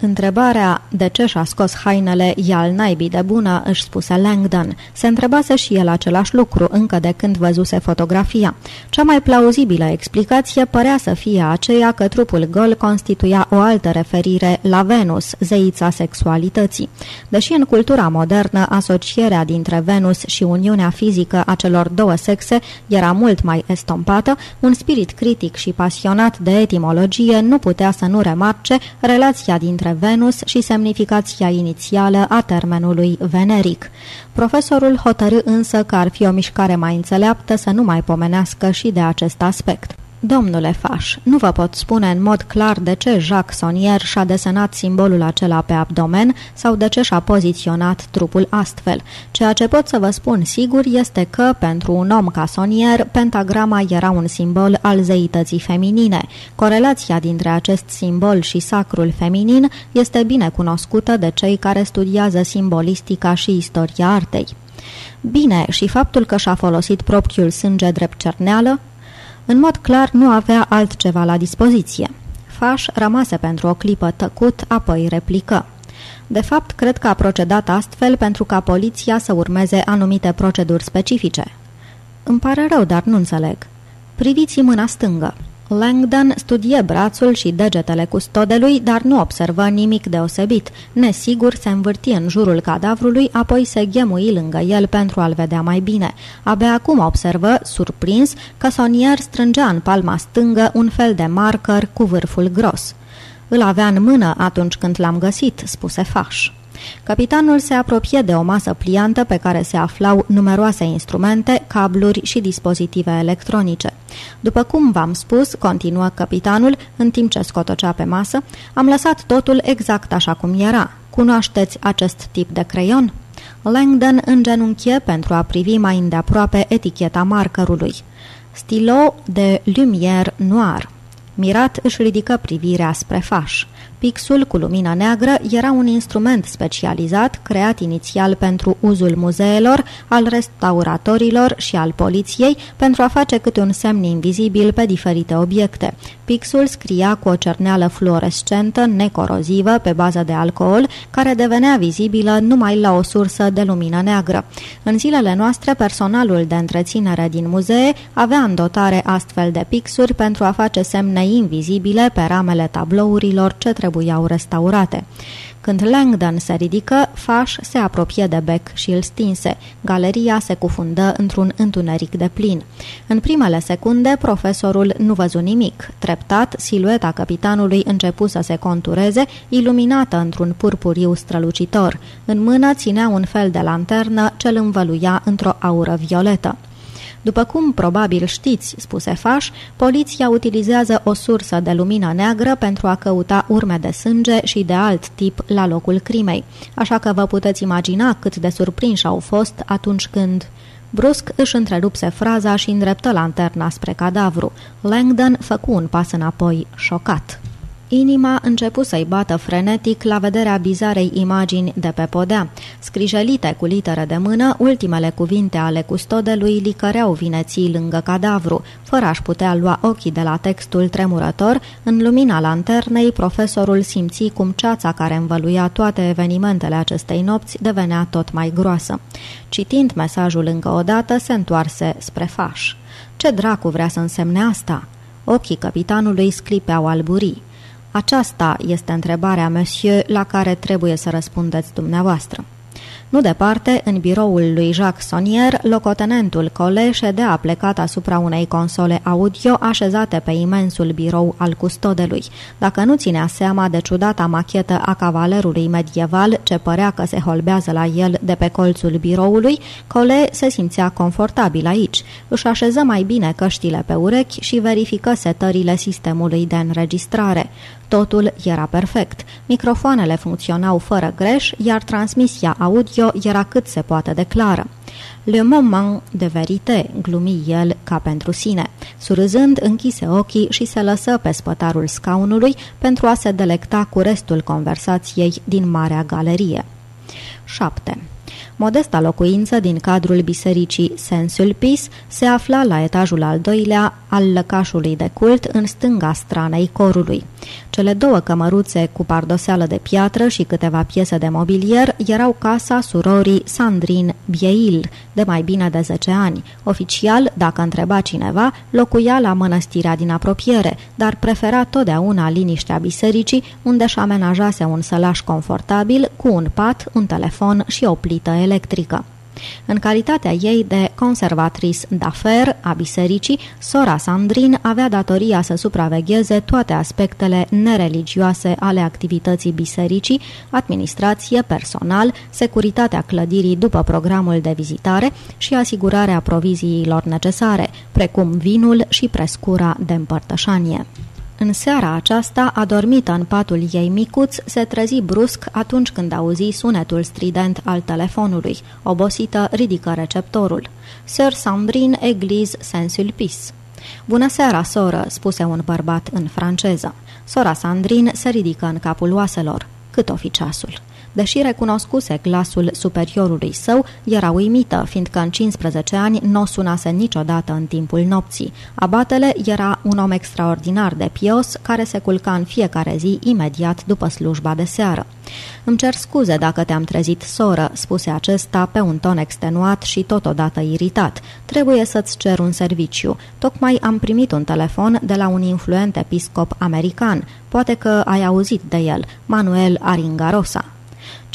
Întrebarea de ce și-a scos hainele e al naibii de bună, își spuse Langdon. Se întrebase și el același lucru încă de când văzuse fotografia. Cea mai plauzibilă explicație părea să fie aceea că trupul gol constituia o altă referire la Venus, zeița sexualității. Deși în cultura modernă asocierea dintre Venus și uniunea fizică a celor două sexe era mult mai estompată, un spirit critic și pasionat de etimologie nu putea să nu remarce relația dintre între Venus și semnificația inițială a termenului veneric. Profesorul hotărâ însă că ar fi o mișcare mai înțeleaptă să nu mai pomenească și de acest aspect. Domnule Faș, nu vă pot spune în mod clar de ce Jacques Sonnier și-a desenat simbolul acela pe abdomen sau de ce și-a poziționat trupul astfel. Ceea ce pot să vă spun sigur este că, pentru un om ca Sonnier, pentagrama era un simbol al zeității feminine. Corelația dintre acest simbol și sacrul feminin este bine cunoscută de cei care studiază simbolistica și istoria artei. Bine, și faptul că și-a folosit propriul sânge drept cerneală, în mod clar nu avea altceva la dispoziție. Faș rămase pentru o clipă tăcut, apoi replică. De fapt, cred că a procedat astfel pentru ca poliția să urmeze anumite proceduri specifice. Îmi pare rău, dar nu înțeleg. Priviți mâna stângă. Langdon studie brațul și degetele custodelui, dar nu observă nimic deosebit. Nesigur, se învârti în jurul cadavrului, apoi se ghemui lângă el pentru a-l vedea mai bine. Abia acum observă, surprins, că Sonier strângea în palma stângă un fel de marker cu vârful gros. Îl avea în mână atunci când l-am găsit, spuse Faș. Capitanul se apropie de o masă pliantă pe care se aflau numeroase instrumente, cabluri și dispozitive electronice. După cum v-am spus, continuă capitanul, în timp ce scotocea pe masă, am lăsat totul exact așa cum era. Cunoașteți acest tip de creion? Langdon îngenunchie pentru a privi mai îndeaproape eticheta markerului. Stilo de lumière noir. Mirat își ridică privirea spre faș. Pixul cu lumină neagră era un instrument specializat creat inițial pentru uzul muzeelor, al restauratorilor și al poliției pentru a face câte un semn invizibil pe diferite obiecte. Pixul scria cu o cerneală fluorescentă necorozivă pe bază de alcool, care devenea vizibilă numai la o sursă de lumină neagră. În zilele noastre, personalul de întreținere din muzee avea în dotare astfel de pixuri pentru a face semne invizibile pe ramele tablourilor ce trebuiau restaurate. Când Langdon se ridică, Faș se apropie de bec și îl stinse. Galeria se cufundă într-un întuneric de plin. În primele secunde, profesorul nu văzu nimic. Treptat, silueta capitanului începu să se contureze, iluminată într-un purpuriu strălucitor. În mână ținea un fel de lanternă ce îl învăluia într-o aură violetă. După cum probabil știți, spuse Faș, poliția utilizează o sursă de lumină neagră pentru a căuta urme de sânge și de alt tip la locul crimei. Așa că vă puteți imagina cât de surprinși au fost atunci când... Brusc își întrerupse fraza și îndreptă lanterna spre cadavru. Langdon făcu un pas înapoi, șocat. Inima începu să-i bată frenetic la vederea bizarei imagini de pe podea. Scrijelite cu litere de mână, ultimele cuvinte ale custodelui licăreau vineții lângă cadavru. Fără a-și putea lua ochii de la textul tremurător, în lumina lanternei, profesorul simți cum ceața care învăluia toate evenimentele acestei nopți devenea tot mai groasă. Citind mesajul încă o dată, se întoarse spre faș. Ce dracu vrea să însemne asta?" Ochii capitanului sclipeau alburii. Aceasta este întrebarea, monsieur, la care trebuie să răspundeți dumneavoastră. Nu departe, în biroul lui Jacques Sonnier, locotenentul Cole ședea plecat asupra unei console audio așezate pe imensul birou al custodelui. Dacă nu ținea seama de ciudata machetă a cavalerului medieval ce părea că se holbează la el de pe colțul biroului, Cole se simțea confortabil aici. Își așeză mai bine căștile pe urechi și verifică setările sistemului de înregistrare. Totul era perfect. Microfoanele funcționau fără greș, iar transmisia audio era cât se poate de clară. Le moment de verite, glumi el ca pentru sine. Surâzând, închise ochii și se lăsă pe spătarul scaunului pentru a se delecta cu restul conversației din marea galerie. 7. Modesta locuință din cadrul bisericii Saint-Sulpice se afla la etajul al doilea al lăcașului de cult în stânga stranei corului. Cele două cămăruțe cu pardoseală de piatră și câteva piese de mobilier erau casa surorii Sandrine Bieil, de mai bine de 10 ani. Oficial, dacă întreba cineva, locuia la mănăstirea din apropiere, dar prefera totdeauna liniștea bisericii, unde și amenajase un sălaș confortabil cu un pat, un telefon și o plită electrică. În calitatea ei de conservatrice d'affaires a bisericii, sora Sandrin avea datoria să supravegheze toate aspectele nereligioase ale activității bisericii, administrație, personal, securitatea clădirii după programul de vizitare și asigurarea proviziilor necesare, precum vinul și prescura de împărtășanie. În seara aceasta, adormită în patul ei micuț, se trezi brusc atunci când auzi sunetul strident al telefonului. Obosită, ridică receptorul. Sir Sandrine Eglise Saint-Sulpice. Bună seara, soră, spuse un bărbat în franceză. Sora Sandrine se ridică în capul oaselor. Cât o fi ceasul? Deși recunoscuse glasul superiorului său, era uimită, fiindcă în 15 ani nu o sunase niciodată în timpul nopții. Abatele era un om extraordinar de pios, care se culca în fiecare zi imediat după slujba de seară. Îmi cer scuze dacă te-am trezit, soră," spuse acesta pe un ton extenuat și totodată iritat. Trebuie să-ți cer un serviciu. Tocmai am primit un telefon de la un influent episcop american. Poate că ai auzit de el, Manuel Aringarosa."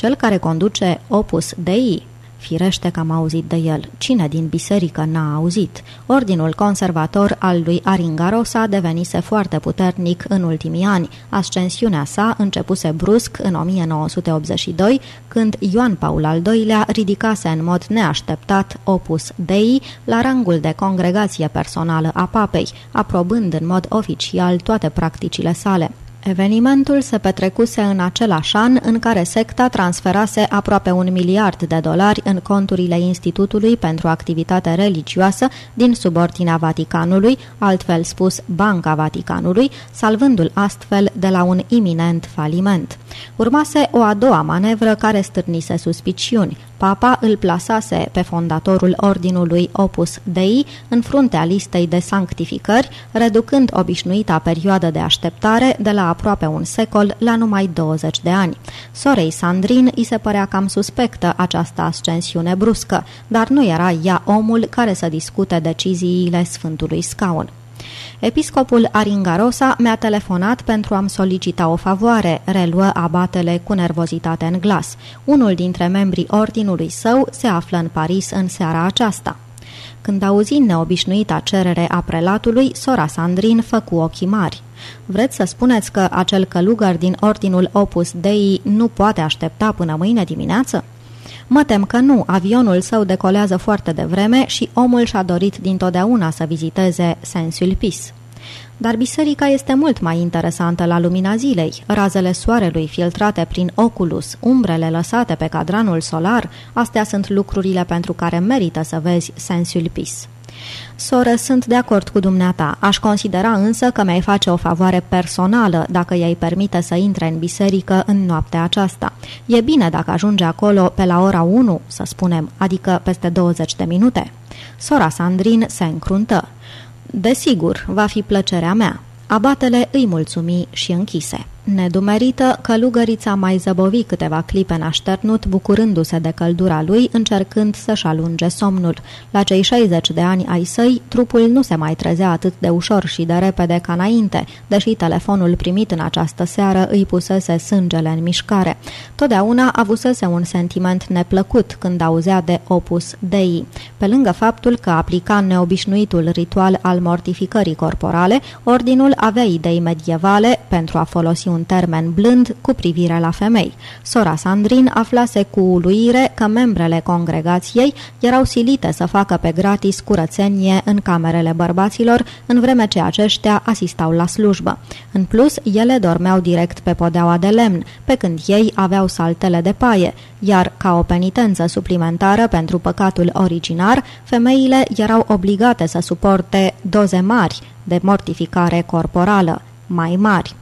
Cel care conduce Opus Dei Firește că am auzit de el. Cine din biserică n-a auzit? Ordinul conservator al lui Aringarosa devenise foarte puternic în ultimii ani. Ascensiunea sa începuse brusc în 1982, când Ioan Paul al II-lea ridicase în mod neașteptat Opus Dei la rangul de congregație personală a papei, aprobând în mod oficial toate practicile sale. Evenimentul se petrecuse în același an în care secta transferase aproape un miliard de dolari în conturile Institutului pentru Activitate Religioasă din subordinea Vaticanului, altfel spus Banca Vaticanului, salvându-l astfel de la un iminent faliment. Urmase o a doua manevră care stârnise suspiciuni. Papa îl plasase pe fondatorul ordinului Opus Dei în fruntea listei de sanctificări, reducând obișnuita perioadă de așteptare de la aproape un secol la numai 20 de ani. Sorei Sandrin îi se părea cam suspectă această ascensiune bruscă, dar nu era ea omul care să discute deciziile Sfântului Scaun. Episcopul Aringarosa mi-a telefonat pentru a-mi solicita o favoare, reluă abatele cu nervozitate în glas. Unul dintre membrii ordinului său se află în Paris în seara aceasta. Când auzi neobișnuita cerere a prelatului, sora Sandrin făcu ochii mari. Vreți să spuneți că acel călugăr din ordinul Opus Dei nu poate aștepta până mâine dimineață? Mă tem că nu, avionul său decolează foarte devreme și omul și-a dorit dintotdeauna să viziteze Saint-Sulpice. Dar biserica este mult mai interesantă la lumina zilei. Razele soarelui filtrate prin oculus, umbrele lăsate pe cadranul solar, astea sunt lucrurile pentru care merită să vezi Saint-Sulpice. Soră, sunt de acord cu dumneata. Aș considera însă că mi-ai face o favoare personală dacă i-ai permite să intre în biserică în noaptea aceasta. E bine dacă ajunge acolo pe la ora 1, să spunem, adică peste 20 de minute. Sora Sandrin se încruntă. Desigur, va fi plăcerea mea. Abatele îi mulțumi și închise. Nedumerită, călugărița mai zăbovi câteva clipe în așternut, bucurându-se de căldura lui, încercând să-și alunge somnul. La cei 60 de ani ai săi, trupul nu se mai trezea atât de ușor și de repede ca înainte, deși telefonul primit în această seară îi pusese sângele în mișcare. Totdeauna avusese un sentiment neplăcut când auzea de Opus Dei. Pe lângă faptul că aplica neobișnuitul ritual al mortificării corporale, ordinul avea idei medievale pentru a folosi un termen blând cu privire la femei. Sora Sandrin aflase cu uluire că membrele congregației erau silite să facă pe gratis curățenie în camerele bărbaților, în vreme ce aceștia asistau la slujbă. În plus, ele dormeau direct pe podeaua de lemn, pe când ei aveau saltele de paie, iar ca o penitență suplimentară pentru păcatul originar, femeile erau obligate să suporte doze mari de mortificare corporală, mai mari.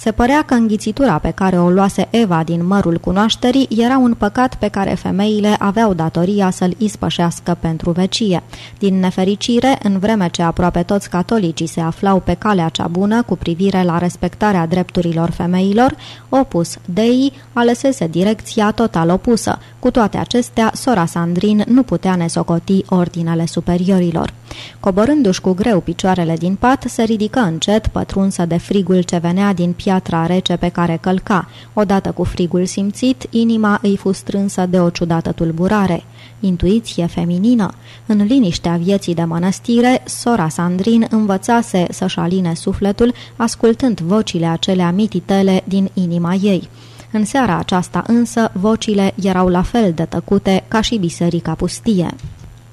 Se părea că înghițitura pe care o luase Eva din mărul cunoașterii era un păcat pe care femeile aveau datoria să-l ispășească pentru vecie. Din nefericire, în vreme ce aproape toți catolicii se aflau pe calea cea bună cu privire la respectarea drepturilor femeilor, opus Dei alesese direcția total opusă. Cu toate acestea, sora Sandrin nu putea nesocoti ordinele superiorilor. Coborându-și cu greu picioarele din pat, se ridică încet, pătrunsă de frigul ce venea din piatra rece pe care călca. Odată cu frigul simțit, inima îi fu strânsă de o ciudată tulburare. Intuiție feminină. În liniștea vieții de mănăstire, sora Sandrin învățase să-și aline sufletul, ascultând vocile acelea mititele din inima ei. În seara aceasta însă, vocile erau la fel de tăcute ca și biserica pustie.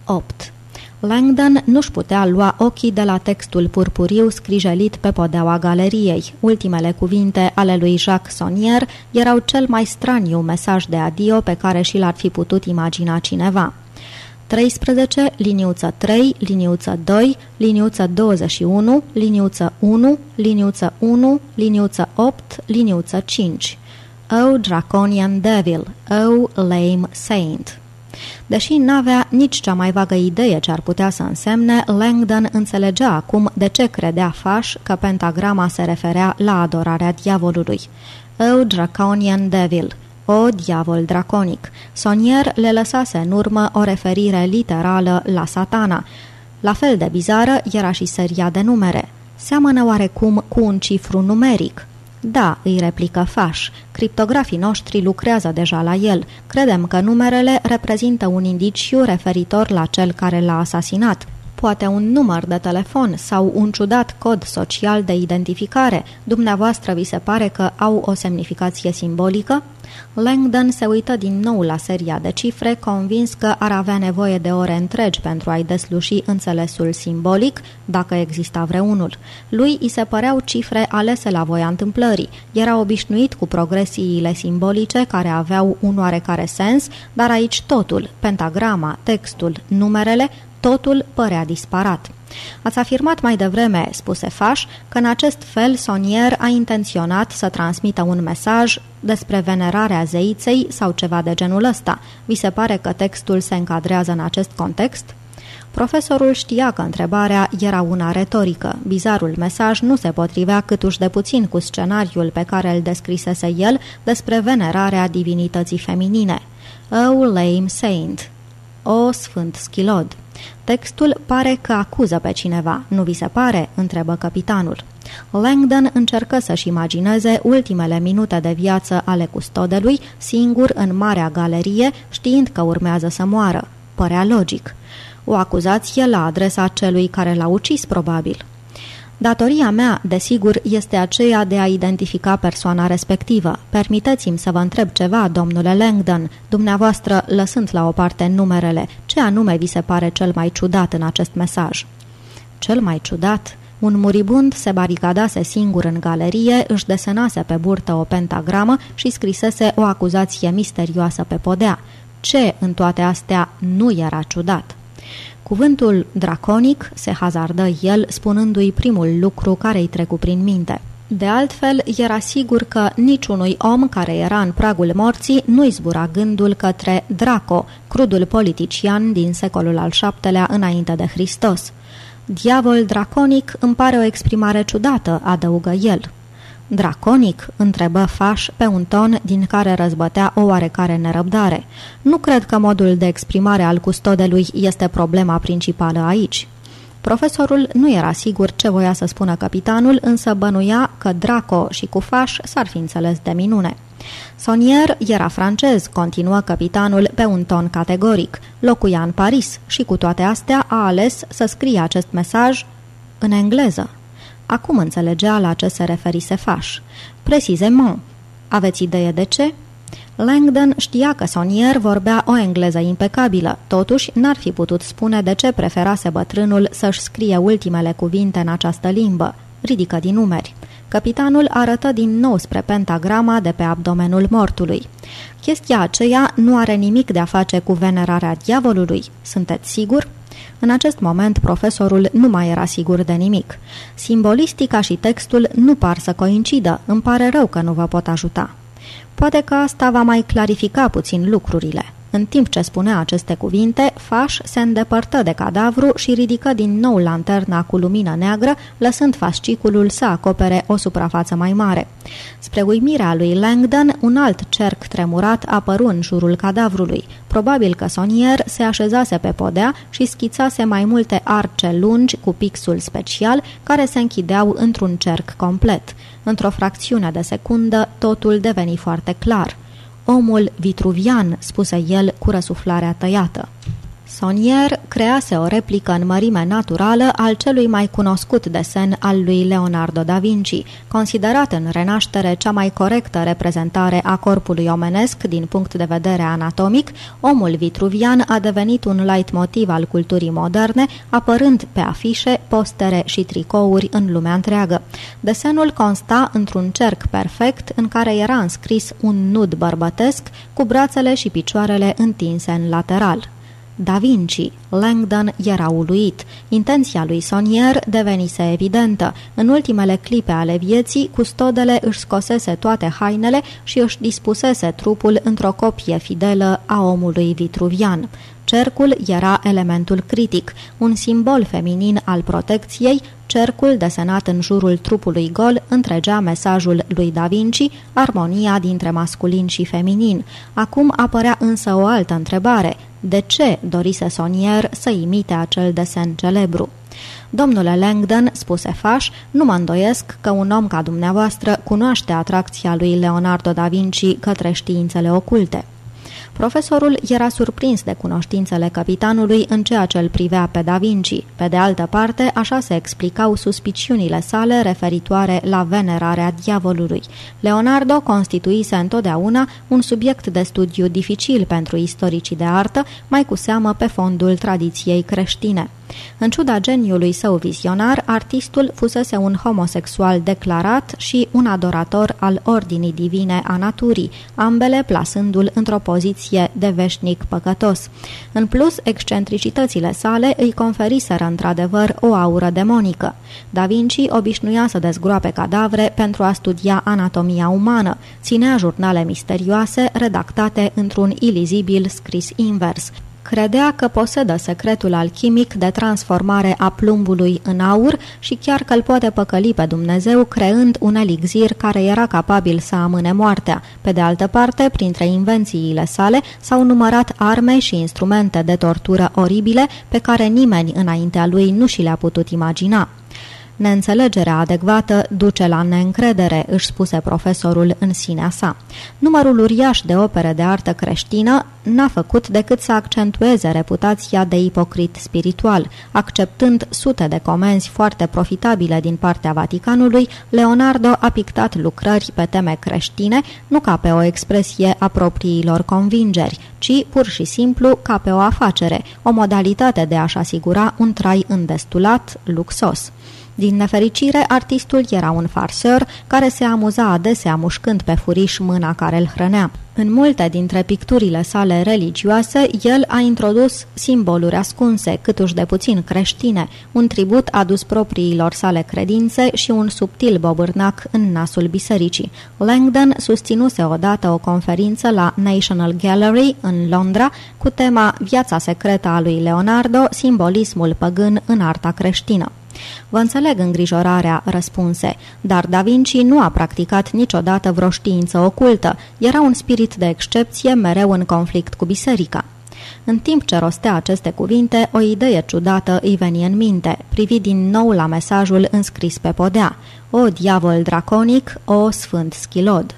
8. Langdon nu-și putea lua ochii de la textul purpuriu scrijelit pe podeaua galeriei. Ultimele cuvinte ale lui Jacques Sonnier erau cel mai straniu mesaj de adio pe care și l-ar fi putut imagina cineva. 13, liniuță 3, liniuță 2, liniuță 21, liniuță 1, liniuță 1, liniuță 8, liniuță 5. O Draconian Devil, O Lame Saint. Deși n-avea nici cea mai vagă idee ce ar putea să însemne, Langdon înțelegea acum de ce credea Faș că pentagrama se referea la adorarea diavolului. O Draconian Devil, o diavol draconic. Sonier le lăsase în urmă o referire literală la satana. La fel de bizară era și seria de numere. Seamănă oarecum cu un cifru numeric. Da, îi replică Faș. Criptografii noștri lucrează deja la el. Credem că numerele reprezintă un indiciu referitor la cel care l-a asasinat. Poate un număr de telefon sau un ciudat cod social de identificare. Dumneavoastră vi se pare că au o semnificație simbolică? Langdon se uită din nou la seria de cifre, convins că ar avea nevoie de ore întregi pentru a-i desluși înțelesul simbolic, dacă exista vreunul. Lui îi se păreau cifre alese la voia întâmplării. Era obișnuit cu progresiile simbolice care aveau un oarecare sens, dar aici totul, pentagrama, textul, numerele, totul părea disparat. Ați afirmat mai devreme, spuse Faș, că în acest fel Sonier a intenționat să transmită un mesaj despre venerarea zeiței sau ceva de genul ăsta. Vi se pare că textul se încadrează în acest context? Profesorul știa că întrebarea era una retorică. Bizarul mesaj nu se potrivea câtuși de puțin cu scenariul pe care îl descrisese el despre venerarea divinității feminine. Oh, lame saint! O sfânt schilod! Textul pare că acuză pe cineva, nu vi se pare?" întrebă capitanul. Langdon încercă să-și imagineze ultimele minute de viață ale custodelui, singur în marea galerie, știind că urmează să moară. Părea logic. O acuzație la adresa celui care l-a ucis, probabil. Datoria mea, desigur, este aceea de a identifica persoana respectivă. Permiteți-mi să vă întreb ceva, domnule Langdon, dumneavoastră lăsând la o parte numerele, ce anume vi se pare cel mai ciudat în acest mesaj? Cel mai ciudat? Un muribund se baricadase singur în galerie, își desenase pe burtă o pentagramă și scrisese o acuzație misterioasă pe podea. Ce în toate astea nu era ciudat? Cuvântul draconic se hazardă el, spunându-i primul lucru care îi trecu prin minte. De altfel, era sigur că niciunui om care era în pragul morții nu-i zbura gândul către Draco, crudul politician din secolul al VII-lea înainte de Hristos. Diavol draconic îmi pare o exprimare ciudată, adăugă el. Draconic?" întrebă Faș pe un ton din care răzbătea o oarecare nerăbdare. Nu cred că modul de exprimare al custodelui este problema principală aici." Profesorul nu era sigur ce voia să spună capitanul, însă bănuia că Draco și cu Faș s-ar fi înțeles de minune. Sonier era francez, continuă capitanul pe un ton categoric. Locuia în Paris și cu toate astea a ales să scrie acest mesaj în engleză. Acum înțelegea la ce se referise Faș. Precisement. Aveți idee de ce? Langdon știa că Sonier vorbea o engleză impecabilă, totuși n-ar fi putut spune de ce preferase bătrânul să-și scrie ultimele cuvinte în această limbă. Ridică din numeri. Capitanul arătă din nou spre pentagrama de pe abdomenul mortului. Chestia aceea nu are nimic de a face cu venerarea diavolului. Sunteți sigur? În acest moment, profesorul nu mai era sigur de nimic. Simbolistica și textul nu par să coincidă, îmi pare rău că nu vă pot ajuta. Poate că asta va mai clarifica puțin lucrurile. În timp ce spunea aceste cuvinte, Faș se îndepărtă de cadavru și ridică din nou lanterna cu lumină neagră, lăsând fasciculul să acopere o suprafață mai mare. Spre uimirea lui Langdon, un alt cerc tremurat apăru în jurul cadavrului. Probabil că Sonier se așezase pe podea și schițase mai multe arce lungi cu pixul special care se închideau într-un cerc complet. Într-o fracțiune de secundă, totul deveni foarte clar. Omul vitruvian, spuse el cu răsuflarea tăiată. Sonier crease o replică în mărime naturală al celui mai cunoscut desen al lui Leonardo da Vinci, considerat în renaștere cea mai corectă reprezentare a corpului omenesc din punct de vedere anatomic, omul vitruvian a devenit un leitmotiv al culturii moderne, apărând pe afișe, postere și tricouri în lumea întreagă. Desenul consta într-un cerc perfect în care era înscris un nud bărbătesc cu brațele și picioarele întinse în lateral. Da Vinci. Langdon era uluit. Intenția lui Sonier devenise evidentă. În ultimele clipe ale vieții, custodele își scosese toate hainele și își dispusese trupul într-o copie fidelă a omului vitruvian. Cercul era elementul critic, un simbol feminin al protecției, cercul desenat în jurul trupului gol întregea mesajul lui Da Vinci, armonia dintre masculin și feminin. Acum apărea însă o altă întrebare. De ce dorise Sonier să imite acel desen celebru? Domnule Langdon, spuse Faș, nu mă îndoiesc că un om ca dumneavoastră cunoaște atracția lui Leonardo da Vinci către științele oculte. Profesorul era surprins de cunoștințele capitanului în ceea ce îl privea pe Da Vinci. Pe de altă parte, așa se explicau suspiciunile sale referitoare la venerarea diavolului. Leonardo constituise întotdeauna un subiect de studiu dificil pentru istoricii de artă, mai cu seamă pe fondul tradiției creștine. În ciuda geniului său vizionar, artistul fusese un homosexual declarat și un adorator al ordinii divine a naturii, ambele plasându-l într-o poziție de veșnic păcătos. În plus, excentricitățile sale îi conferiseră într-adevăr o aură demonică. Da Vinci obișnuia să dezgroape cadavre pentru a studia anatomia umană, ținea jurnale misterioase redactate într-un ilizibil scris invers, Credea că posedă secretul alchimic de transformare a plumbului în aur și chiar că îl poate păcăli pe Dumnezeu creând un elixir care era capabil să amâne moartea. Pe de altă parte, printre invențiile sale s-au numărat arme și instrumente de tortură oribile pe care nimeni înaintea lui nu și le-a putut imagina. Neînțelegerea adecvată duce la neîncredere, își spuse profesorul în sinea sa. Numărul uriaș de opere de artă creștină n-a făcut decât să accentueze reputația de ipocrit spiritual. Acceptând sute de comenzi foarte profitabile din partea Vaticanului, Leonardo a pictat lucrări pe teme creștine, nu ca pe o expresie a propriilor convingeri, ci pur și simplu ca pe o afacere, o modalitate de a-și asigura un trai îndestulat, luxos. Din nefericire, artistul era un farseur care se amuza adesea mușcând pe furiș mâna care îl hrănea. În multe dintre picturile sale religioase, el a introdus simboluri ascunse, câtuși de puțin creștine, un tribut adus propriilor sale credințe și un subtil bobârnac în nasul bisericii. Langdon susținuse odată o conferință la National Gallery în Londra cu tema Viața secretă a lui Leonardo, simbolismul păgân în arta creștină. Vă înțeleg îngrijorarea, răspunse, dar Da Vinci nu a practicat niciodată vreo știință ocultă. Era un spirit de excepție mereu în conflict cu biserica. În timp ce rostea aceste cuvinte, o idee ciudată îi veni în minte, privi din nou la mesajul înscris pe podea. O diavol draconic, o sfânt schilod.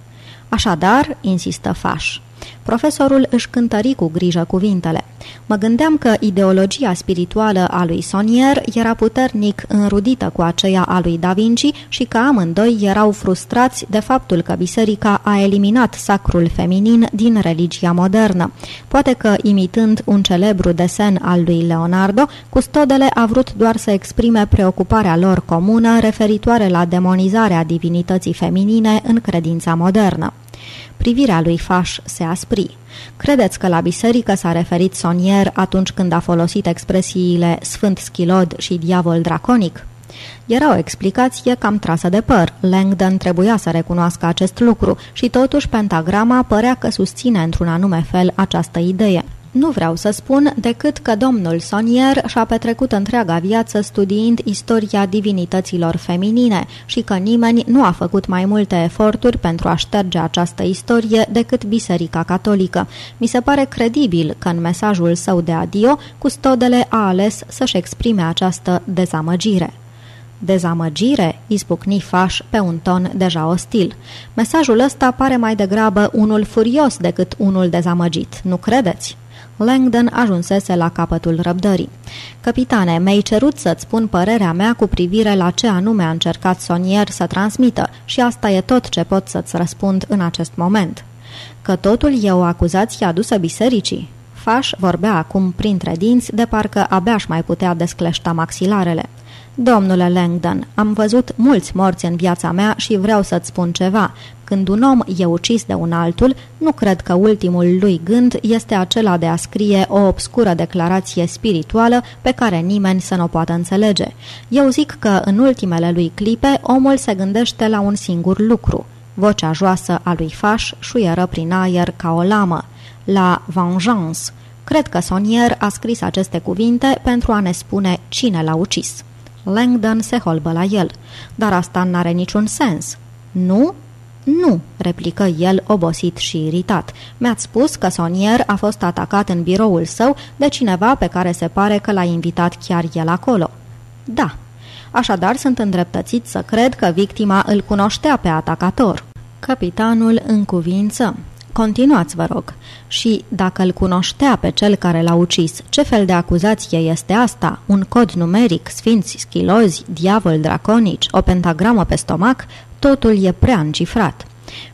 Așadar, insistă Faș, Profesorul își cântări cu grijă cuvintele. Mă gândeam că ideologia spirituală a lui Sonier era puternic înrudită cu aceea a lui Da Vinci și că amândoi erau frustrați de faptul că biserica a eliminat sacrul feminin din religia modernă. Poate că, imitând un celebru desen al lui Leonardo, custodele a vrut doar să exprime preocuparea lor comună referitoare la demonizarea divinității feminine în credința modernă. Privirea lui Faș se aspri. Credeți că la biserică s-a referit Sonier atunci când a folosit expresiile Sfânt Schilod și Diavol Draconic? Era o explicație cam trasă de păr. Langdon trebuia să recunoască acest lucru și totuși pentagrama părea că susține într-un anume fel această idee. Nu vreau să spun decât că domnul Sonier și-a petrecut întreaga viață studiind istoria divinităților feminine și că nimeni nu a făcut mai multe eforturi pentru a șterge această istorie decât Biserica Catolică. Mi se pare credibil că în mesajul său de adio, Custodele a ales să-și exprime această dezamăgire. Dezamăgire, izbucni Faș pe un ton deja ostil. Mesajul ăsta pare mai degrabă unul furios decât unul dezamăgit, nu credeți? Langdon ajunsese la capătul răbdării. Capitane, mi-ai cerut să-ți spun părerea mea cu privire la ce anume a încercat Sonier să transmită și asta e tot ce pot să-ți răspund în acest moment. Că totul e o acuzație adusă bisericii? Faș vorbea acum printre dinți, de parcă abia mai putea descleșta maxilarele. Domnule Langdon, am văzut mulți morți în viața mea și vreau să-ți spun ceva. Când un om e ucis de un altul, nu cred că ultimul lui gând este acela de a scrie o obscură declarație spirituală pe care nimeni să nu o poată înțelege. Eu zic că în ultimele lui clipe omul se gândește la un singur lucru. Vocea joasă a lui Faș șuieră prin aer ca o lamă. La vengeance. Cred că Sonier a scris aceste cuvinte pentru a ne spune cine l-a ucis. Langdon se holbă la el. Dar asta n-are niciun sens. Nu? Nu, replică el, obosit și iritat. Mi-ați spus că Sonier a fost atacat în biroul său de cineva pe care se pare că l-a invitat chiar el acolo. Da. Așadar, sunt îndreptățit să cred că victima îl cunoștea pe atacator. Capitanul în cuvință. Continuați, vă rog. Și dacă îl cunoștea pe cel care l-a ucis, ce fel de acuzație este asta? Un cod numeric, sfinți schilozi, diavol draconici, o pentagramă pe stomac? Totul e prea încifrat.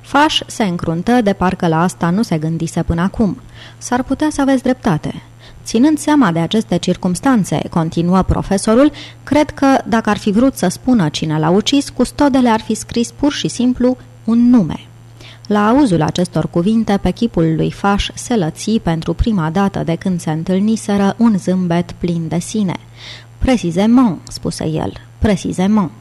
Faș se încruntă de parcă la asta nu se gândise până acum. S-ar putea să aveți dreptate. Ținând seama de aceste circumstanțe, continuă profesorul, cred că dacă ar fi vrut să spună cine l-a ucis, custodele ar fi scris pur și simplu un nume. La auzul acestor cuvinte, pe chipul lui Faș se lăți pentru prima dată de când se întâlniseră un zâmbet plin de sine. Precisement, spuse el, precisement.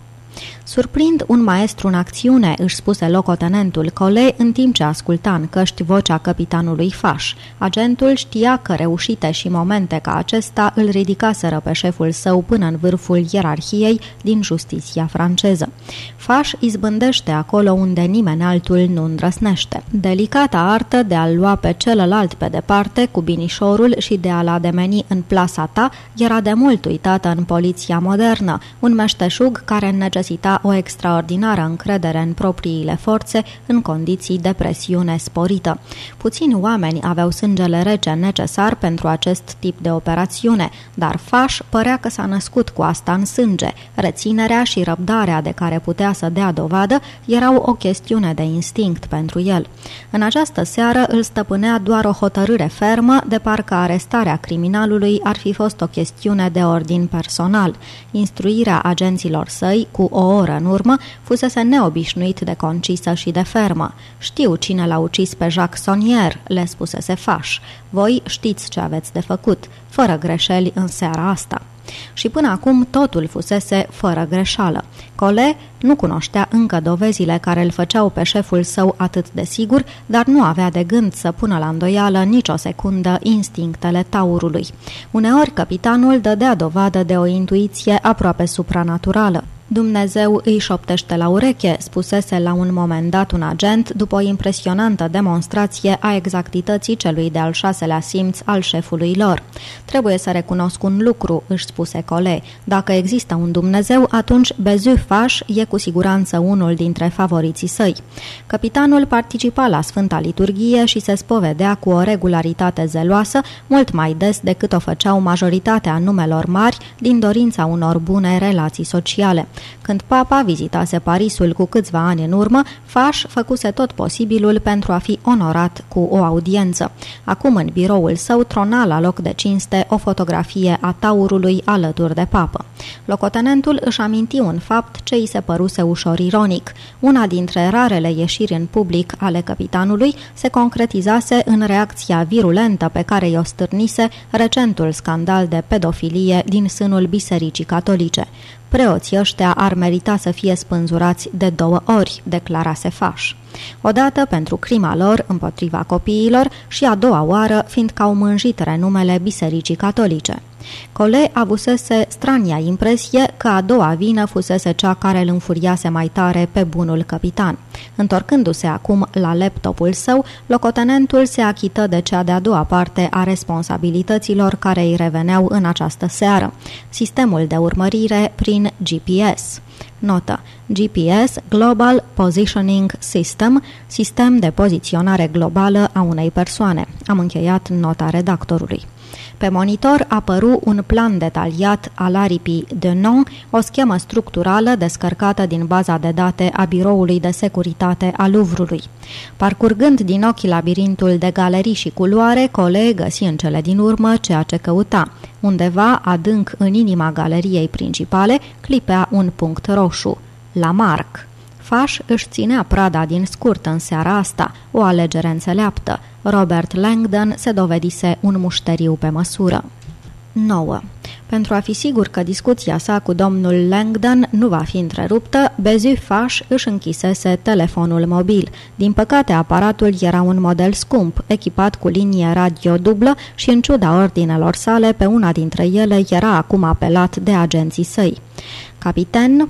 Surprind un maestru în acțiune, își spuse locotenentul Cole în timp ce asculta în căști vocea capitanului Faș. Agentul știa că reușite și momente ca acesta îl ridicaseră pe șeful său până în vârful ierarhiei din justiția franceză. Faș izbândește acolo unde nimeni altul nu îndrăsnește. Delicata artă de a-l lua pe celălalt pe departe cu binișorul și de a-l ademeni în plasa ta era de mult uitată în poliția modernă, un meșteșug care necesita o extraordinară încredere în propriile forțe în condiții de presiune sporită. Puțini oameni aveau sângele rece necesar pentru acest tip de operațiune, dar Faș părea că s-a născut cu asta în sânge. Reținerea și răbdarea de care putea să dea dovadă erau o chestiune de instinct pentru el. În această seară îl stăpânea doar o hotărâre fermă, de parcă arestarea criminalului ar fi fost o chestiune de ordin personal. Instruirea agenților săi, cu o oră în urmă, fusese neobișnuit de concisă și de fermă. Știu cine l-a ucis pe Jacques Sonier, le spusese Faș. Voi știți ce aveți de făcut, fără greșeli în seara asta și până acum totul fusese fără greșeală. Cole nu cunoștea încă dovezile care îl făceau pe șeful său atât de sigur, dar nu avea de gând să pună la îndoială nicio secundă instinctele taurului. Uneori capitanul dădea dovadă de o intuiție aproape supranaturală. Dumnezeu îi șoptește la ureche, spusese la un moment dat un agent după o impresionantă demonstrație a exactității celui de-al șaselea simț al șefului lor. Trebuie să recunosc un lucru, își spuse Cole. Dacă există un Dumnezeu, atunci Bezu Faș e cu siguranță unul dintre favoriții săi. Capitanul participa la Sfânta Liturghie și se spovedea cu o regularitate zeloasă, mult mai des decât o făceau majoritatea numelor mari din dorința unor bune relații sociale. Când papa vizitase Parisul cu câțiva ani în urmă, Faș făcuse tot posibilul pentru a fi onorat cu o audiență. Acum în biroul său trona la loc de cinste o fotografie a taurului alături de papă. Locotenentul își aminti un fapt ce îi se păruse ușor ironic. Una dintre rarele ieșiri în public ale capitanului se concretizase în reacția virulentă pe care i-o stârnise recentul scandal de pedofilie din sânul Bisericii Catolice. Preoții ăștia ar merita să fie spânzurați de două ori, declarase Faș. Odată pentru crima lor împotriva copiilor și a doua oară fiindcă au mânjit renumele Bisericii Catolice. Cole avusese strania impresie că a doua vină fusese cea care îl înfuriase mai tare pe bunul capitan. Întorcându-se acum la laptopul său, locotenentul se achită de cea de-a doua parte a responsabilităților care îi reveneau în această seară, sistemul de urmărire prin GPS. Notă. GPS, Global Positioning System, sistem de poziționare globală a unei persoane. Am încheiat nota redactorului. Pe monitor apăru un plan detaliat al aripii de nom, o schemă structurală descărcată din baza de date a Biroului de Securitate al Luvrului. Parcurgând din ochi labirintul de galerii și culoare, Cole găsi în cele din urmă ceea ce căuta. Undeva, adânc în inima galeriei principale, clipea un punct roșu. La Marc. Faș își ținea prada din scurt în seara asta, o alegere înțeleaptă. Robert Langdon se dovedise un mușteriu pe măsură. 9. Pentru a fi sigur că discuția sa cu domnul Langdon nu va fi întreruptă, Bezu Faș își închisese telefonul mobil. Din păcate, aparatul era un model scump, echipat cu linie radio dublă și în ciuda ordinelor sale, pe una dintre ele era acum apelat de agenții săi. Capiten,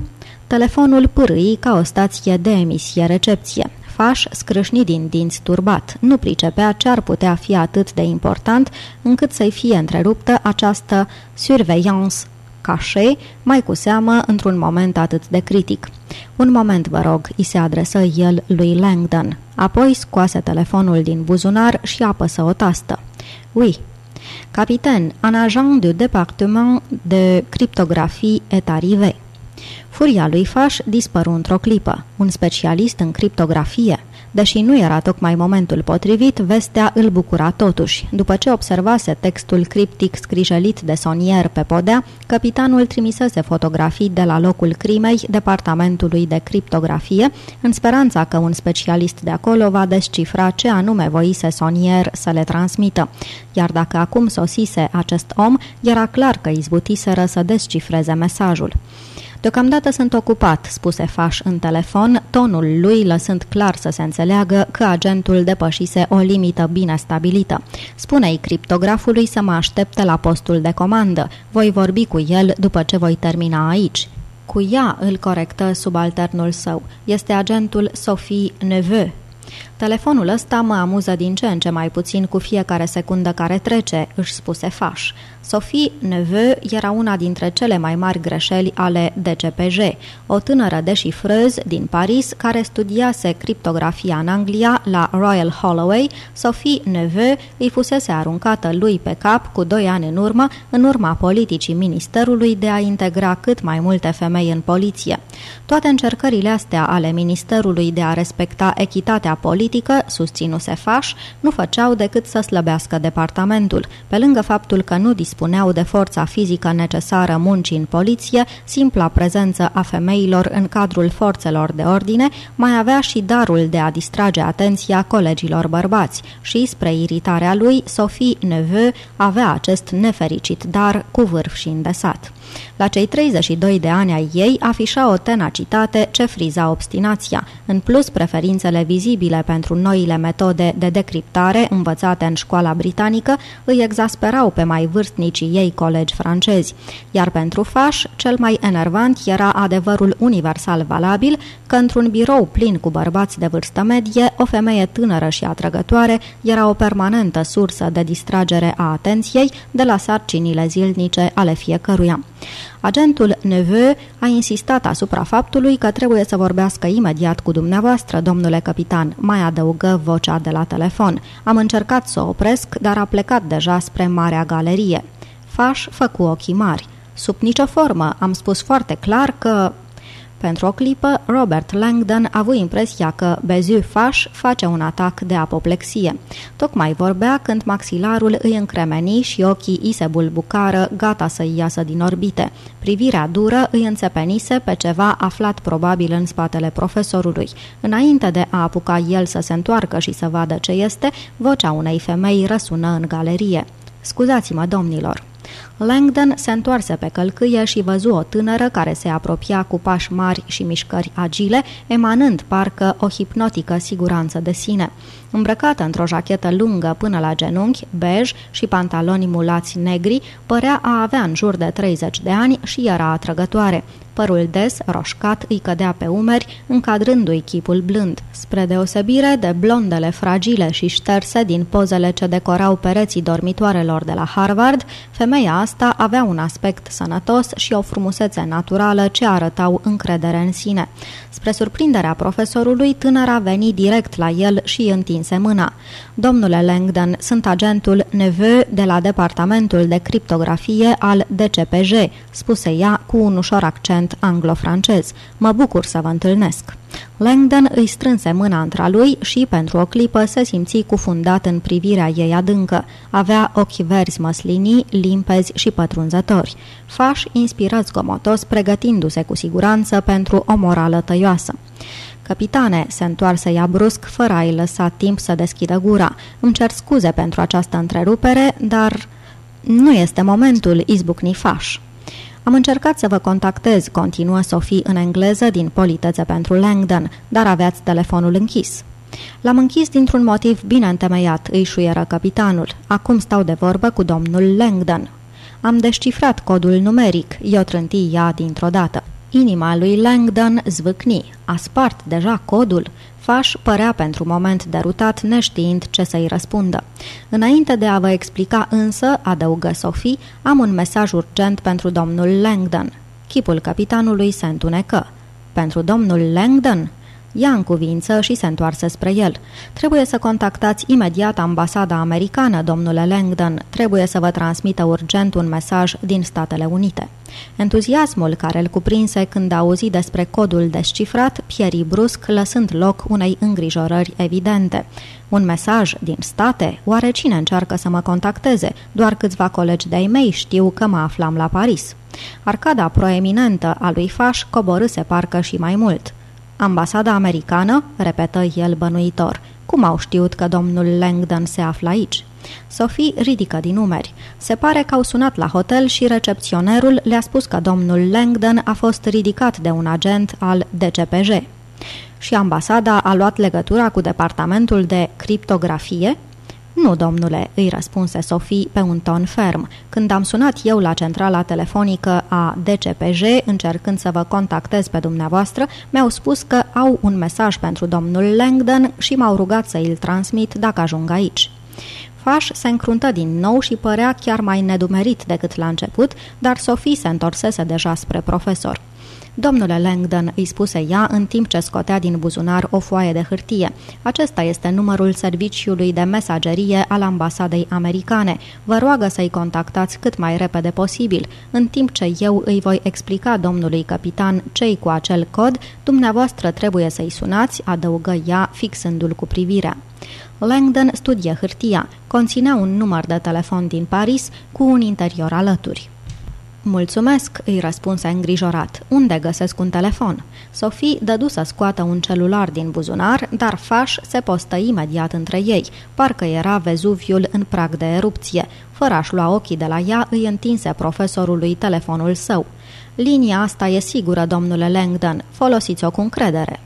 telefonul pârâi ca o stație de emisie-recepție. Faș scrâșni din dinți turbat. Nu pricepea ce ar putea fi atât de important încât să-i fie întreruptă această surveillance cașe, mai cu seamă într-un moment atât de critic. Un moment, vă rog, îi se adresă el lui Langdon. Apoi scoase telefonul din buzunar și apăsă o tastă. Oui. Capitaine, un agent du département de cryptographie est arrivé. Furia lui Faș dispăru într-o clipă. Un specialist în criptografie. Deși nu era tocmai momentul potrivit, vestea îl bucura totuși. După ce observase textul criptic scrijelit de sonier pe podea, capitanul trimisese fotografii de la locul crimei departamentului de criptografie, în speranța că un specialist de acolo va descifra ce anume voise sonier să le transmită. Iar dacă acum sosise acest om, era clar că izbutiseră să descifreze mesajul. Deocamdată sunt ocupat, spuse Faș în telefon, tonul lui lăsând clar să se înțeleagă că agentul depășise o limită bine stabilită. Spune-i criptografului să mă aștepte la postul de comandă. Voi vorbi cu el după ce voi termina aici. Cu ea îl corectă subalternul său. Este agentul Sophie Neveu. Telefonul ăsta mă amuză din ce în ce mai puțin cu fiecare secundă care trece, își spuse Faș. Sophie Neveu era una dintre cele mai mari greșeli ale DCPJ, o tânără deșifrez din Paris care studiase criptografia în Anglia la Royal Holloway. Sophie Neveu îi fusese aruncată lui pe cap cu doi ani în urmă, în urma politicii ministerului de a integra cât mai multe femei în poliție. Toate încercările astea ale ministerului de a respecta echitatea politică, susținuse Faș, nu făceau decât să slăbească departamentul, pe lângă faptul că nu dispuneau de forța fizică necesară muncii în poliție, simpla prezență a femeilor în cadrul forțelor de ordine mai avea și darul de a distrage atenția colegilor bărbați și, spre iritarea lui, Sophie Neveu avea acest nefericit dar cu vârf și îndesat. La cei 32 de ani ai ei afișa o tenacitate ce friza obstinația. În plus, preferințele vizibile pentru noile metode de decriptare învățate în școala britanică îi exasperau pe mai vârstnicii ei colegi francezi. Iar pentru Faș, cel mai enervant era adevărul universal valabil că într-un birou plin cu bărbați de vârstă medie, o femeie tânără și atrăgătoare era o permanentă sursă de distragere a atenției de la sarcinile zilnice ale fiecăruia. Agentul Neveu a insistat asupra faptului că trebuie să vorbească imediat cu dumneavoastră, domnule capitan, mai adăugă vocea de la telefon. Am încercat să o opresc, dar a plecat deja spre Marea Galerie. Faș făcu ochii mari. Sub nicio formă, am spus foarte clar că... Pentru o clipă, Robert Langdon a avut impresia că Bezu Faș face un atac de apoplexie. Tocmai vorbea când maxilarul îi încremeni și ochii îi se bulbucară, gata să-i iasă din orbite. Privirea dură îi înțepenise pe ceva aflat probabil în spatele profesorului. Înainte de a apuca el să se întoarcă și să vadă ce este, vocea unei femei răsună în galerie. Scuzați-mă, domnilor! Langdon se întoarse pe călcâie și văzu o tânără care se apropia cu pași mari și mișcări agile, emanând parcă o hipnotică siguranță de sine. Îmbrăcată într-o jachetă lungă până la genunchi, bej și pantaloni mulați negri, părea a avea în jur de 30 de ani și era atrăgătoare. Părul des, roșcat, îi cădea pe umeri, încadrându-i chipul blând. Spre deosebire de blondele fragile și șterse din pozele ce decorau pereții dormitoarelor de la Harvard, femeia asta avea un aspect sănătos și o frumusețe naturală ce arătau încredere în sine. Spre surprinderea profesorului, tânăra veni direct la el și întinse mâna. Domnule Langdon, sunt agentul Neveu de la Departamentul de Criptografie al DCPJ, spuse ea cu un ușor accent anglo-francez. Mă bucur să vă întâlnesc. Langdon îi strânse mâna între lui și, pentru o clipă, se simți cufundat în privirea ei adâncă. Avea ochi verzi măslinii, limpezi și pătrunzători. Faș inspiră zgomotos, pregătindu-se cu siguranță pentru o morală tăioasă. Capitane, se întoarse ea brusc, fără a-i lăsa timp să deschidă gura. Îmi cer scuze pentru această întrerupere, dar nu este momentul, izbucni faș. Am încercat să vă contactez, continuă Sophie în engleză din politețe pentru Langdon, dar aveați telefonul închis. L-am închis dintr-un motiv bine întemeiat, îi șuieră capitanul. Acum stau de vorbă cu domnul Langdon. Am descifrat codul numeric, i-o trânti ea dintr-o dată. Inima lui Langdon zvâcni. A spart deja codul. Faș părea pentru moment derutat, neștiind ce să-i răspundă. Înainte de a vă explica însă, adăugă Sophie, am un mesaj urgent pentru domnul Langdon. Chipul capitanului se întunecă. Pentru domnul Langdon? Ia în cuvință și se întoarse spre el. Trebuie să contactați imediat ambasada americană, domnule Langdon. Trebuie să vă transmită urgent un mesaj din Statele Unite. Entuziasmul care îl cuprinse când auzi despre codul descifrat pieri brusc, lăsând loc unei îngrijorări evidente. Un mesaj din state? Oare cine încearcă să mă contacteze? Doar câțiva colegi de-ai mei știu că mă aflam la Paris. Arcada proeminentă a lui Faș coborâse parcă și mai mult. Ambasada americană? repetă el bănuitor. Cum au știut că domnul Langdon se află aici? Sophie ridică din numeri. Se pare că au sunat la hotel și recepționerul le-a spus că domnul Langdon a fost ridicat de un agent al DCPJ. Și ambasada a luat legătura cu departamentul de criptografie? Nu, domnule, îi răspunse Sofie pe un ton ferm. Când am sunat eu la centrala telefonică a DCPJ, încercând să vă contactez pe dumneavoastră, mi-au spus că au un mesaj pentru domnul Langdon și m-au rugat să îl transmit dacă ajung aici. Faș se încruntă din nou și părea chiar mai nedumerit decât la început, dar Sophie se întorsese deja spre profesor. Domnule Langdon, îi spuse ea în timp ce scotea din buzunar o foaie de hârtie. Acesta este numărul serviciului de mesagerie al ambasadei americane. Vă roagă să-i contactați cât mai repede posibil. În timp ce eu îi voi explica domnului capitan cei cu acel cod, dumneavoastră trebuie să-i sunați, adăugă ea, fixându-l cu privirea. Langdon studie hârtia. Conținea un număr de telefon din Paris cu un interior alături. Mulțumesc, îi răspunse îngrijorat. Unde găsesc un telefon? Sophie dădu să scoată un celular din buzunar, dar Faș se postă imediat între ei. Parcă era Vezuviul în prag de erupție. Fără a-și lua ochii de la ea, îi întinse profesorului telefonul său. Linia asta e sigură, domnule Langdon. Folosiți-o cu încredere.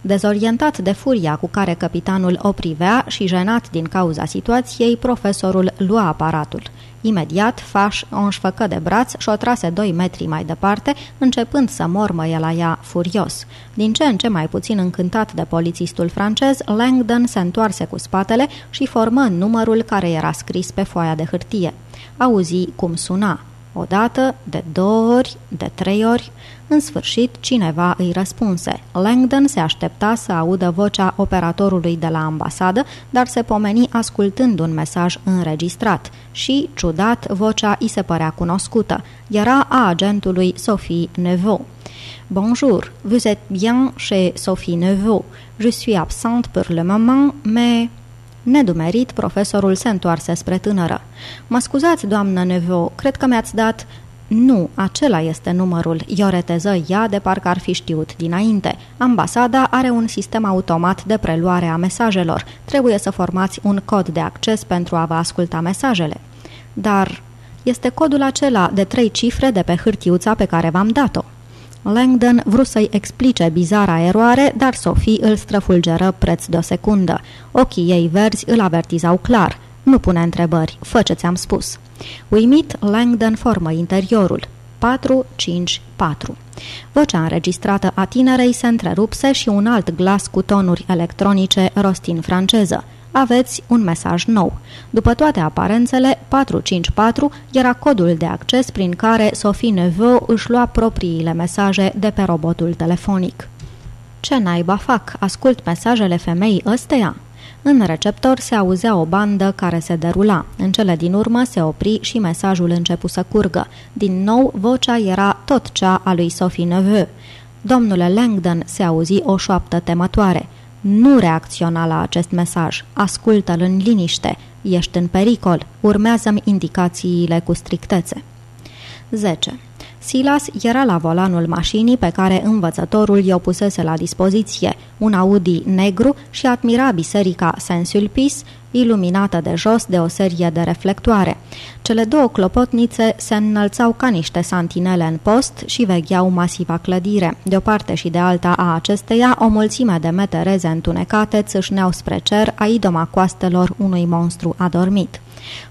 Dezorientat de furia cu care capitanul o privea și jenat din cauza situației, profesorul lua aparatul. Imediat, Faș o înșfăcă de braț și o trase doi metri mai departe, începând să mormăie la ea furios. Din ce în ce mai puțin încântat de polițistul francez, Langdon se întoarse cu spatele și formă numărul care era scris pe foaia de hârtie. Auzi cum suna. Odată, de două ori, de trei ori. În sfârșit, cineva îi răspunse. Langdon se aștepta să audă vocea operatorului de la ambasadă, dar se pomeni ascultând un mesaj înregistrat și, ciudat, vocea îi se părea cunoscută. Era a agentului Sophie Neveu. Bonjour, vous êtes bien chez Sophie Neveu. Je suis absente pour le moment, mais... Nedumerit, profesorul se întoarse spre tânără. Mă scuzați, doamnă Neveu, cred că mi-ați dat... Nu, acela este numărul, ioreteză ea de parcă ar fi știut dinainte. Ambasada are un sistem automat de preluare a mesajelor. Trebuie să formați un cod de acces pentru a vă asculta mesajele. Dar este codul acela de trei cifre de pe hârtiuța pe care v-am dat-o. Langdon vrut să-i explice bizara eroare, dar Sophie îl străfulgeră preț de o secundă. Ochii ei verzi îl avertizau clar. Nu pune întrebări, fă ce ți-am spus. Uimit, Langdon formă interiorul. 454. Vocea înregistrată a tinerei se întrerupse și un alt glas cu tonuri electronice rosti în franceză. Aveți un mesaj nou. După toate aparențele, 454 era codul de acces prin care Sophie Neveu își lua propriile mesaje de pe robotul telefonic. Ce naiba fac? Ascult mesajele femeii ăsteia? În receptor se auzea o bandă care se derula. În cele din urmă se opri și mesajul începu să curgă. Din nou, vocea era tot cea a lui Sophie Neveu. Domnule Langdon se auzi o șoaptă temătoare. Nu reacționa la acest mesaj. Ascultă-l în liniște. Ești în pericol. Urmează-mi indicațiile cu strictețe. 10. Silas era la volanul mașinii pe care învățătorul i-o pusese la dispoziție, un Audi negru și admira biserica Saint-Sulpice, iluminată de jos de o serie de reflectoare. Cele două clopotnițe se înălțau ca niște santinele în post și vegheau masiva clădire. De o parte și de alta a acesteia, o mulțime de metereze întunecate țâșneau spre cer a idoma coastelor unui monstru adormit.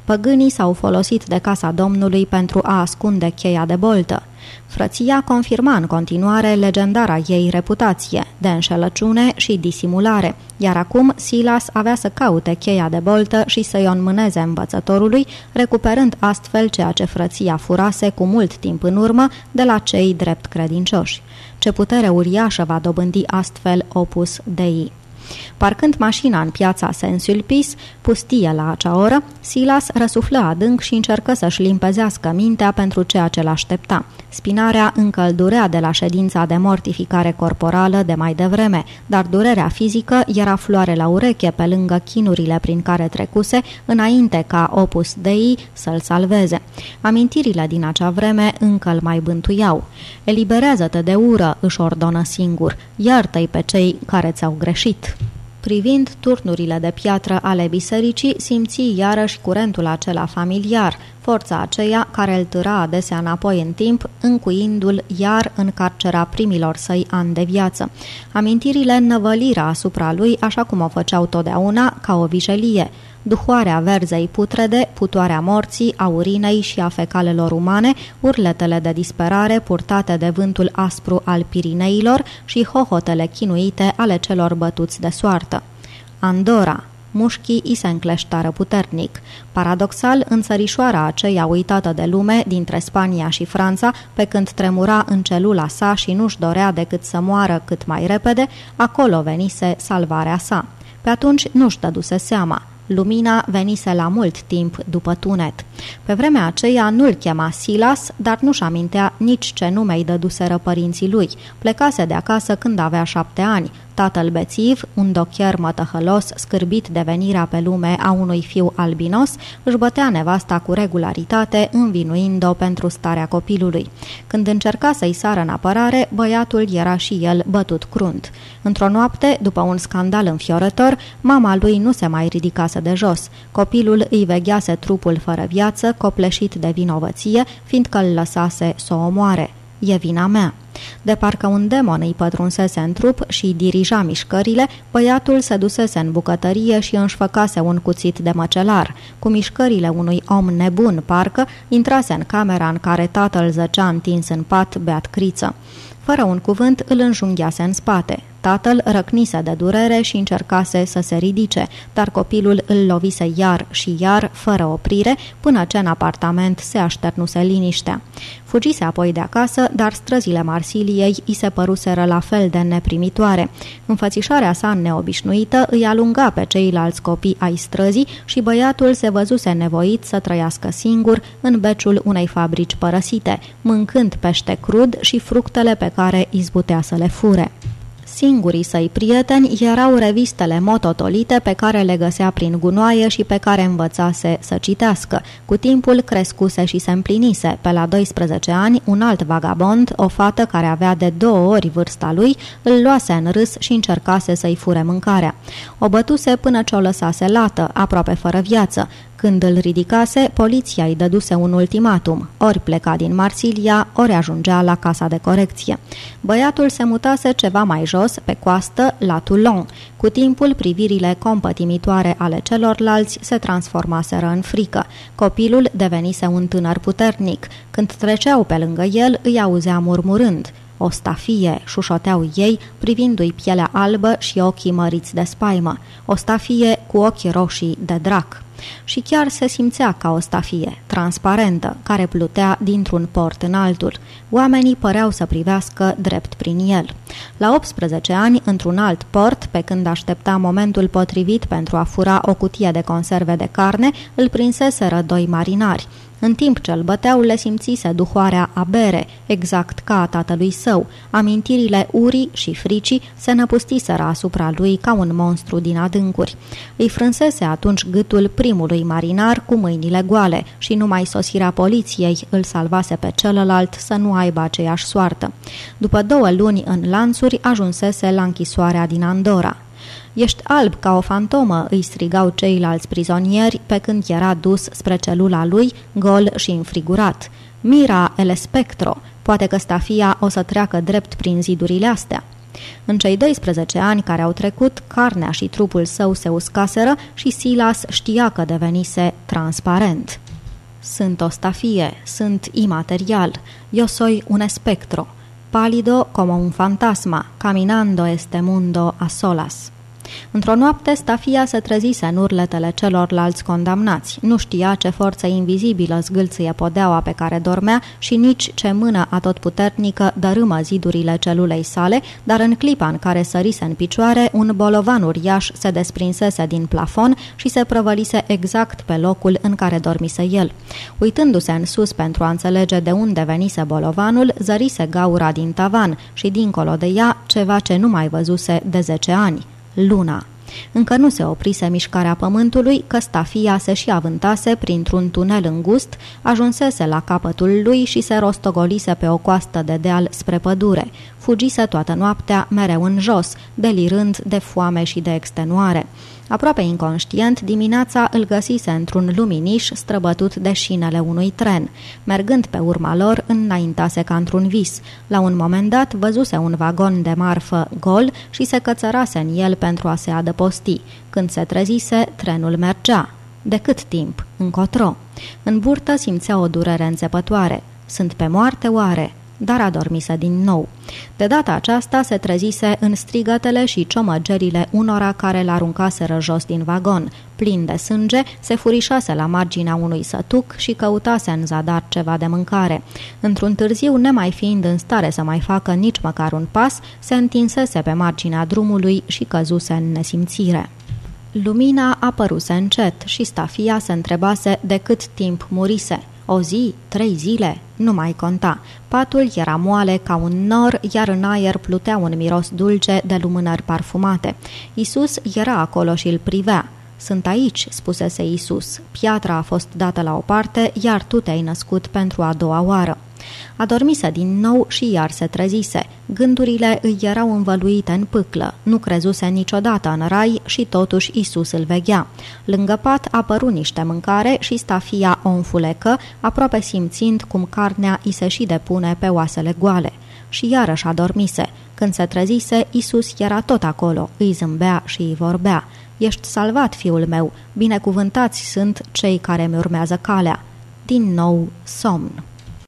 Păgânii s-au folosit de casa Domnului pentru a ascunde cheia de boltă. Frăția confirma în continuare legendara ei reputație, de înșelăciune și disimulare, iar acum Silas avea să caute cheia de boltă și să-i o înmâneze învățătorului, recuperând astfel ceea ce frăția furase cu mult timp în urmă de la cei drept credincioși. Ce putere uriașă va dobândi astfel opus Dei. Parcând mașina în piața Sensulpis, pustie la acea oră, Silas răsuflă adânc și încercă să-și limpezească mintea pentru ceea ce l-aștepta. Spinarea încă îl durea de la ședința de mortificare corporală de mai devreme, dar durerea fizică era floare la ureche pe lângă chinurile prin care trecuse, înainte ca Opus Dei să-l salveze. Amintirile din acea vreme încă îl mai bântuiau. Eliberează-te de ură, își ordonă singur, iartă-i pe cei care ți-au greșit. Privind turnurile de piatră ale bisericii, simți iarăși curentul acela familiar, forța aceea care îl târa adesea înapoi în timp, încuindu-l iar în carcera primilor săi ani de viață. Amintirile năvălirea asupra lui, așa cum o făceau totdeauna, ca o vijelie duhoarea verzei putrede, putoarea morții, a urinei și a fecalelor umane, urletele de disperare purtate de vântul aspru al Pirineilor și hohotele chinuite ale celor bătuți de soartă. Andora, mușchii i se încleștară puternic. Paradoxal, în țărișoara aceea uitată de lume, dintre Spania și Franța, pe când tremura în celula sa și nu-și dorea decât să moară cât mai repede, acolo venise salvarea sa. Pe atunci nu-și dăduse seama. Lumina venise la mult timp după tunet. Pe vremea aceea nu-l chema Silas, dar nu-și amintea nici ce nume îi dăduseră părinții lui. Plecase de acasă când avea șapte ani. Tatăl bețiv, un dochier mătăhălos, scârbit de venirea pe lume a unui fiu albinos, își bătea nevasta cu regularitate, învinuind-o pentru starea copilului. Când încerca să-i sară în apărare, băiatul era și el bătut crunt. Într-o noapte, după un scandal înfiorător, mama lui nu se mai ridicase de jos. Copilul îi veghease trupul fără viață, copleșit de vinovăție, fiindcă îl lăsase să o omoare. E vina mea. De parcă un demon îi pătrunsese în trup și dirija mișcările, băiatul se dusese în bucătărie și înșfăcase un cuțit de măcelar. Cu mișcările unui om nebun, parcă, intrase în camera în care tatăl zăcea întins în pat beat criță. Fără un cuvânt îl înjunghiase în spate. Tatăl răcnise de durere și încercase să se ridice, dar copilul îl lovise iar și iar, fără oprire, până ce în apartament se așternuse liniștea. Fugise apoi de acasă, dar străzile Marsiliei îi se păruseră la fel de neprimitoare. Înfățișarea sa neobișnuită îi alunga pe ceilalți copii ai străzii și băiatul se văzuse nevoit să trăiască singur în beciul unei fabrici părăsite, mâncând pește crud și fructele pe care izbutea să le fure. Singurii săi prieteni erau revistele mototolite pe care le găsea prin gunoaie și pe care învățase să citească. Cu timpul crescuse și se împlinise. Pe la 12 ani, un alt vagabond, o fată care avea de două ori vârsta lui, îl luase în râs și încercase să-i fure mâncarea. O bătuse până ce o lăsase lată, aproape fără viață. Când îl ridicase, poliția îi dăduse un ultimatum. Ori pleca din Marsilia, ori ajungea la casa de corecție. Băiatul se mutase ceva mai jos, pe coastă, la Toulon. Cu timpul, privirile compătimitoare ale celorlalți se transformaseră în frică. Copilul devenise un tânăr puternic. Când treceau pe lângă el, îi auzea murmurând – o stafie, șușoteau ei, privindu-i pielea albă și ochii măriți de spaimă. O stafie cu ochi roșii de drac și chiar se simțea ca o stafie, transparentă, care plutea dintr-un port în altul. Oamenii păreau să privească drept prin el. La 18 ani, într-un alt port, pe când aștepta momentul potrivit pentru a fura o cutie de conserve de carne, îl prinseseră doi marinari. În timp ce îl băteau, le simțise duhoarea abere, exact ca a tatălui său. Amintirile urii și fricii se năpustiseră asupra lui ca un monstru din adâncuri. Îi frânsese atunci gâtul primului marinar cu mâinile goale și numai sosirea poliției îl salvase pe celălalt să nu aibă aceeași soartă. După două luni în lanțuri, ajunsese la închisoarea din Andorra. Ești alb ca o fantomă, îi strigau ceilalți prizonieri pe când era dus spre celula lui, gol și înfrigurat. Mira el spectro, poate că stafia o să treacă drept prin zidurile astea. În cei 12 ani care au trecut, carnea și trupul său se uscaseră și Silas știa că devenise transparent. Sunt o stafie, sunt imaterial, eu soy un espectro, palido como un fantasma, caminando este mundo a solas. Într-o noapte, Stafia se trezise în urletele celorlalți condamnați. Nu știa ce forță invizibilă zgâlțâie podeaua pe care dormea și nici ce mână atotputernică dărâmă zidurile celulei sale, dar în clipa în care sărise în picioare, un bolovan uriaș se desprinsese din plafon și se prăvălise exact pe locul în care dormise el. Uitându-se în sus pentru a înțelege de unde venise bolovanul, zărise gaura din tavan și dincolo de ea ceva ce nu mai văzuse de 10 ani luna. Încă nu se oprise mișcarea pământului, că stafia se și avântase printr-un tunel îngust, ajunsese la capătul lui și se rostogolise pe o coastă de deal spre pădure. Fugise toată noaptea mereu în jos, delirând de foame și de extenuare. Aproape inconștient, dimineața îl găsise într-un luminiș străbătut de șinele unui tren. Mergând pe urma lor, înaintase ca într-un vis. La un moment dat, văzuse un vagon de marfă gol și se cățărase în el pentru a se adăposti. Când se trezise, trenul mergea. De cât timp? Încotro. În burtă simțea o durere înțepătoare. Sunt pe moarte oare? Dar adormise din nou. De data aceasta se trezise în strigătele și ciomăgerile unora care l-aruncaseră jos din vagon. Plin de sânge, se furișase la marginea unui sătuc și căutase în zadar ceva de mâncare. Într-un târziu, nemai fiind în stare să mai facă nici măcar un pas, se întinsese pe marginea drumului și căzuse în nesimțire. Lumina apăruse încet și stafia se întrebase de cât timp murise. O zi, trei zile, nu mai conta. Patul era moale ca un nor, iar în aer plutea un miros dulce de lumânări parfumate. Isus era acolo și îl privea. Sunt aici," spusese Isus. Piatra a fost dată la o parte, iar tu te-ai născut pentru a doua oară. Adormise din nou și iar se trezise. Gândurile îi erau învăluite în pâclă. Nu crezuse niciodată în rai și totuși Isus îl veghea. Lângă pat apăru niște mâncare și stafia o înfulecă, aproape simțind cum carnea îi se și depune pe oasele goale. Și iarăși adormise. Când se trezise, Isus era tot acolo, îi zâmbea și îi vorbea. Ești salvat, fiul meu, binecuvântați sunt cei care mi urmează calea. Din nou somn.